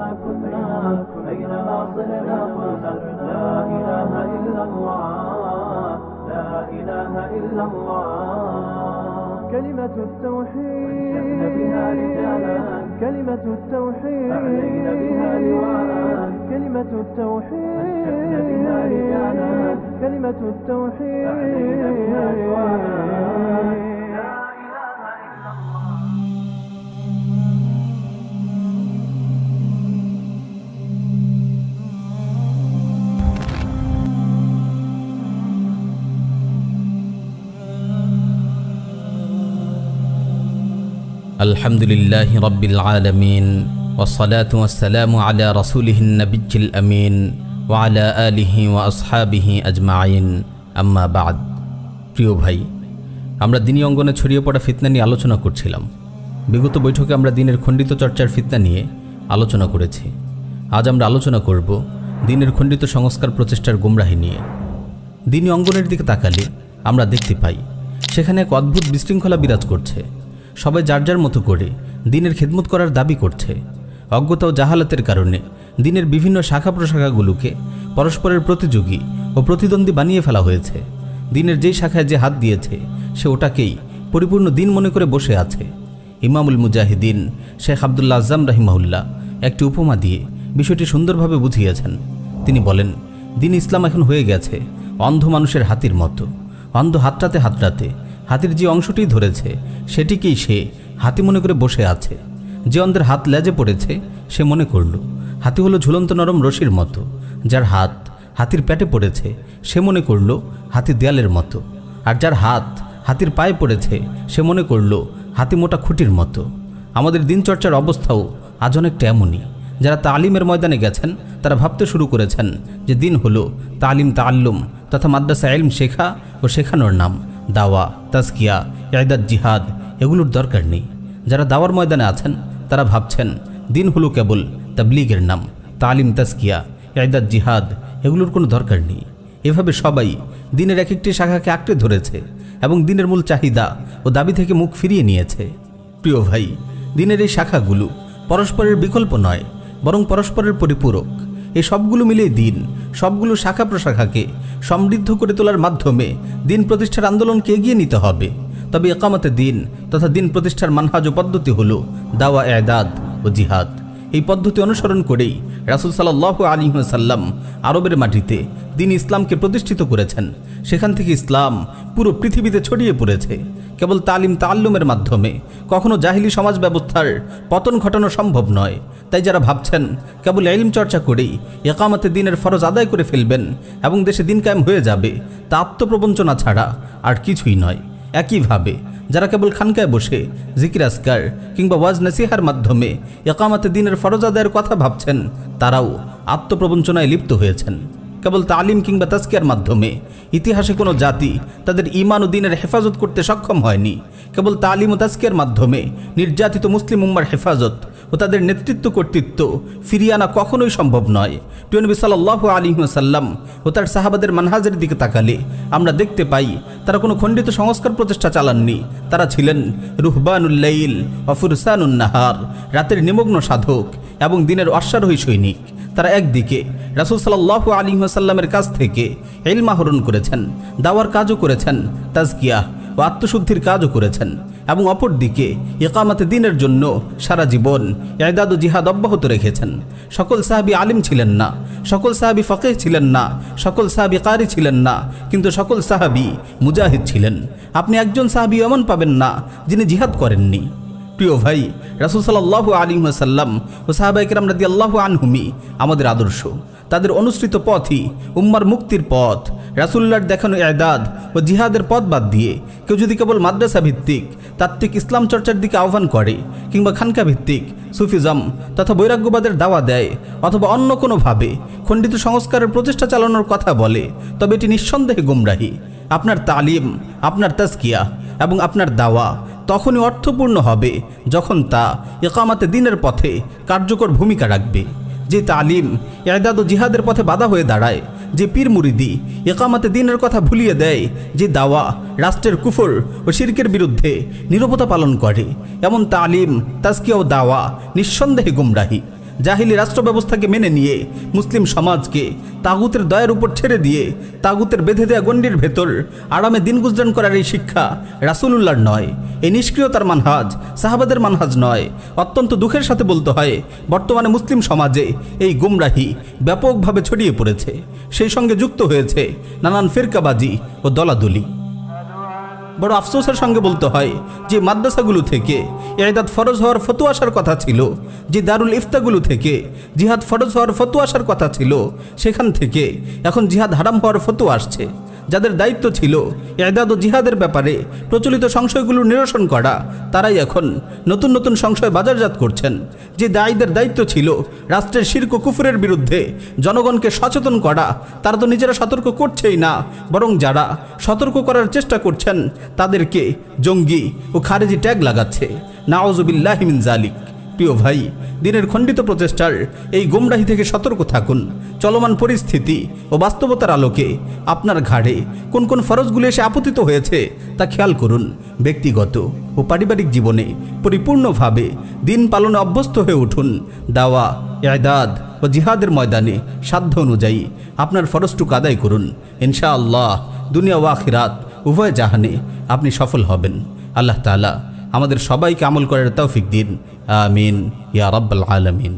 ما كنا أينما صرنا قلنا لا إله إلا الله لا إله إلا الله كلمة التوحيد بها رجالا كلمة التوحيد أعلينا بها لواء كلمة التوحيد بها رجالا كلمة التوحيد. أعلينا بها لواء আলহামদুলিল্লাহ রব্বিল আলমিন ওসলাত ওসালাম আলা রসুলহিন নবিজিল আমিন ওয়ালা আলিহি ওয়া আসহাবিহি আজমাইন। আম্মা প্রিয় ভাই, আমরা দিনী অঙ্গনে ছড়িয়ে পড়া ফিতনা নিয়ে আলোচনা করছিলাম। বিগত বৈঠকে আমরা দিনের খণ্ডিত চর্চার ফিতনা নিয়ে আলোচনা করেছি। আজ আমরা আলোচনা করব দিনের খণ্ডিত সংস্কার প্রচেষ্টার গুমরাহী নিয়ে। দিনী অঙ্গনের দিকে তাকালে আমরা দেখতে পাই, সেখানে এক অদ্ভুত বিশৃঙ্খলা বিরাজ করছে। সবাই যার যার মতো করে দিনের খেদমত করার দাবি করছে। অজ্ঞতা ও জাহালাতের কারণে দিনের বিভিন্ন শাখা প্রশাখাগুলোকে পরস্পরের প্রতিযোগী ও প্রতিদ্বন্দ্বী বানিয়ে ফেলা হয়েছে। দিনের যেই শাখায় যে হাত দিয়েছে, সে ওটাকেই পরিপূর্ণ দিন মনে করে বসে আছে। ইমামুল মুজাহিদিন শেখ আবদুল্লা আজম রাহিমাহুল্লাহ একটি উপমা দিয়ে বিষয়টি সুন্দরভাবে বুঝিয়েছেন। তিনি বলেন, দিন ইসলাম এখন হয়ে গেছে, অন্ধ মানুষের হাতির মতো। অন্ধ হাতটাতে হাতটাতে হাতির যে অংশটি ধরেছে, সেটিকেই সে হাতি মনে করে বসে আছে। যে অন্ধের হাত লেজে পড়েছে, সে মনে করল, হাতি হলো ঝুলন্ত নরম রশির মতো। যার হাত হাতির পেটে পড়েছে, সে মনে করল, হাতি দেয়ালের মতো। আর যার হাত হাতির পায়ে পড়েছে, সে মনে করল, হাতি মোটা খুঁটির মতো। আমাদের দিনচর্চার অবস্থাও আজ অনেকটা এমনই। যারা তালিমের ময়দানে গেছেন, তারা ভাবতে শুরু করেছেন যে দিন হলো তালিম তাল্লুম তথা মাদ্রাসা এলম শেখা ও শেখানোর নাম। দাওয়া, তাজকিয়া ইয়াদাত জিহাদ, এগুলোর দরকার নেই। যারা দাওয়ার ময়দানে আছেন, তারা ভাবছেন, দিন হলো কেবল তাবলিগের নাম, তালিম, তাজকিয়া ইয়াদাত জিহাদ, এগুলোর কোনো দরকার নেই। এভাবে সবাই দিনের এক একটি শাখাকে আঁকড়ে ধরেছে এবং দিনের মূল চাহিদা ও দাবি থেকে মুখ ফিরিয়ে নিয়েছে। প্রিয় ভাই, দিনের এই শাখাগুলো পরস্পরের বিকল্প নয়, বরং পরস্পরের পরিপূরক। এই সবগুলো মিলে দিন। সবগুলো শাখা প্রশাখাকে সমৃদ্ধ করে তোলার মাধ্যমে দিন প্রতিষ্ঠার আন্দোলনকে এগিয়ে নিতে হবে। তবে একামতে দিন তথা দিন প্রতিষ্ঠার মানহাজ পদ্ধতি হল দাওয়া এদাদ ও জিহাদ। এই পদ্ধতি অনুসরণ করেই রাসুল সাল্লাহ আলী সাল্লাম আরবের মাটিতে দিন ইসলামকে প্রতিষ্ঠিত করেছেন। সেখান থেকে ইসলাম পুরো পৃথিবীতে ছড়িয়ে পড়েছে। কেবল তালিম তাল্লুমের মাধ্যমে কখনো জাহিলি সমাজ ব্যবস্থার পতন ঘটানো সম্ভব নয়। তাই যারা ভাবছেন, কেবল এলিম চর্চা করেই একামতে দিনের ফরজ আদায় করে ফেলবেন এবং দেশে দিন কায়েম হয়ে যাবে, তা আত্মপ্রবঞ্চনা ছাড়া আর কিছুই নয়। একইভাবে যারা কেবল খানকায় বসে, জিকির আসকার কিংবা ওয়াজ নাসিহার মাধ্যমে একামাতে দিনের ফরজ আদায়ের কথা ভাবছেন, তারাও আত্মপ্রবঞ্চনায় লিপ্ত হয়েছেন। কেবল তালিম কিংবা তাস্কিয়ার মাধ্যমে। ইতিহাসে কোনো জাতি তাদের ইমান ও দিনের হেফাজত করতে সক্ষম হয়নি। কেবল তালিম ও তাস্কিয়ার মাধ্যমে নির্যাতিত মুসলিম উম্মার হেফাজত ও তাদের নেতৃত্ব কর্তৃত্ব ফিরিয়ে আনা কখনোই সম্ভব নয়। প্রিয়নবী সাল্লাহ সাল্লাম ও তার সাহাবাদের মানহাজের দিকে তাকালে আমরা দেখতে পাই, তারা কোনো খণ্ডিত সংস্কার প্রচেষ্টা চালাননি। তারা ছিলেন রুহবানুল্লাইল অফুরসানুন্নাহার রাতের নিমগ্ন সাধক এবং দিনের অশ্বারোহী সৈনিক। তারা একদিকে রাসুল সাল্লাহ আলী সাল্লামের কাছ থেকে এলম আহরণ করেছেন, দাওয়ার কাজও করেছেন, তাজকিয়া ও আত্মশুদ্ধির কাজও করেছেন এবং অপরদিকে একামাতে দিনের জন্য সারা জীবন এদাদ জিহাদ অব্যাহত রেখেছেন। সকল সাহাবি আলিম ছিলেন না, সকল সাহাবি ফকেহ ছিলেন না, সকল সাহাবি কারি ছিলেন না, কিন্তু সকল সাহাবি মুজাহিদ ছিলেন। আপনি একজন সাহাবি এমন পাবেন না যিনি জিহাদ করেননি। প্রিয় ভাই, রাসুল সাল্লাহ আলী সাল্লাম ও সাহাবাইকেরাম রাদি আল্লাহ আনহুমি আমাদের আদর্শ। তাদের অনুসৃত পথই উম্মার মুক্তির পথ রাসুল্লার দেখানো এদাদ ও জিহাদের পথ বাদ দিয়ে কেউ যদি কেবল মাদ্রাসা ভিত্তিক, তাত্ত্বিক ইসলাম চর্চার দিকে আহ্বান করে কিংবা খানকা ভিত্তিক, সুফিজম তথা বৈরাগ্যবাদের দাওয়া দেয় অথবা অন্য কোনোভাবে খণ্ডিত সংস্কারের প্রচেষ্টা চালানোর কথা বলে, তবে এটি নিঃসন্দেহে গুমরাহী। আপনার তালিম, আপনার তাজকিয়া এবং আপনার দাওয়া তখনই অর্থপূর্ণ হবে যখন তা একামাতে দিনের পথে কার্যকর ভূমিকা রাখবে। যে তালিম, এদাদ ও জিহাদের পথে বাধা হয়ে দাঁড়ায়, যে পীর মুরিদি একামাতে দিনের কথা ভুলিয়ে দেয়, যে দাওয়া রাষ্ট্রের কুফর ও শির্কের বিরুদ্ধে নিরবতা পালন করে, এমন তালিম, তাজকিয়া ও দাওয়া নিঃসন্দেহে গুমরাহি। জাহিলি রাষ্ট্র ব্যবস্থাকে মেনে নিয়ে মুসলিম সমাজকে তাগুতের দয়ের উপর ছেড়ে দিয়ে তাগুতের বেঁধে দেয়া গণ্ডির ভেতর আরামে দিন গুজরান করার এই শিক্ষা রাসুলুল্লাহর নয়। এই নিষ্ক্রিয়তার মানহাজ, সাহাবাদের মানহাজ নয়। অত্যন্ত দুঃখের সাথে বলতে হয়, বর্তমানে মুসলিম সমাজে এই গুমরাহি ব্যাপকভাবে ছড়িয়ে পড়েছে। সেই সঙ্গে যুক্ত হয়েছে নানান ফেরকাবাজি ও দলাদলি। বড় আফসোসের সঙ্গে বলতে হয় যে মাদ্রাসাগুলো থেকে এদাত ফরজ হওয়ার ফতু আসার কথা ছিল, যে দারুল ইফতাগুলো থেকে জিহাদ ফরজ হওয়ার ফতু আসার কথা ছিল, সেখান থেকে এখন জিহাদ হারাম হওয়ার ফতু আসছে। যাদের দায়িত্ব ছিল এদাদ ও জিহাদের ব্যাপারে প্রচলিত সংশয়গুলো নিরসন করা, তারাই এখন নতুন নতুন সংশয় বাজারজাত করছেন। যে দায়ীদের দায়িত্ব ছিল রাষ্ট্রের শির্ক কুফুরের বিরুদ্ধে জনগণকে সচেতন করা, তারা তো নিজেরা সতর্ক করছেই না, বরং যারা সতর্ক করার চেষ্টা করছেন, তাদেরকে জঙ্গি ও খারেজি ট্যাগ লাগাচ্ছে। নাওজবিল্লাহিমিন জালিক প্রিয় ভাই, দিনের খণ্ডিত প্রচেষ্টার এই গুমরাহি থেকে সতর্ক থাকুন। চলমান পরিস্থিতি ও বাস্তবতার আলোকে আপনার ঘাড়ে কোন কোন ফরজগুলি এসে আপতিত হয়েছে তা খেয়াল করুন। ব্যক্তিগত ও পারিবারিক জীবনে পরিপূর্ণভাবে দিন পালনে অভ্যস্ত হয়ে উঠুন। দাওয়া এদাদ ও জিহাদের ময়দানে সাধ্য অনুযায়ী আপনার ফরজটুকু আদায় করুন। ইনশাআল্লাহ, দুনিয়া ও আখিরাত উভয় জাহানে আপনি সফল হবেন। আল্লাহ তালা আমাদের সবাইকে আমল করার তৌফিক দিন। আমিন ইয়া রাব্বাল আলামিন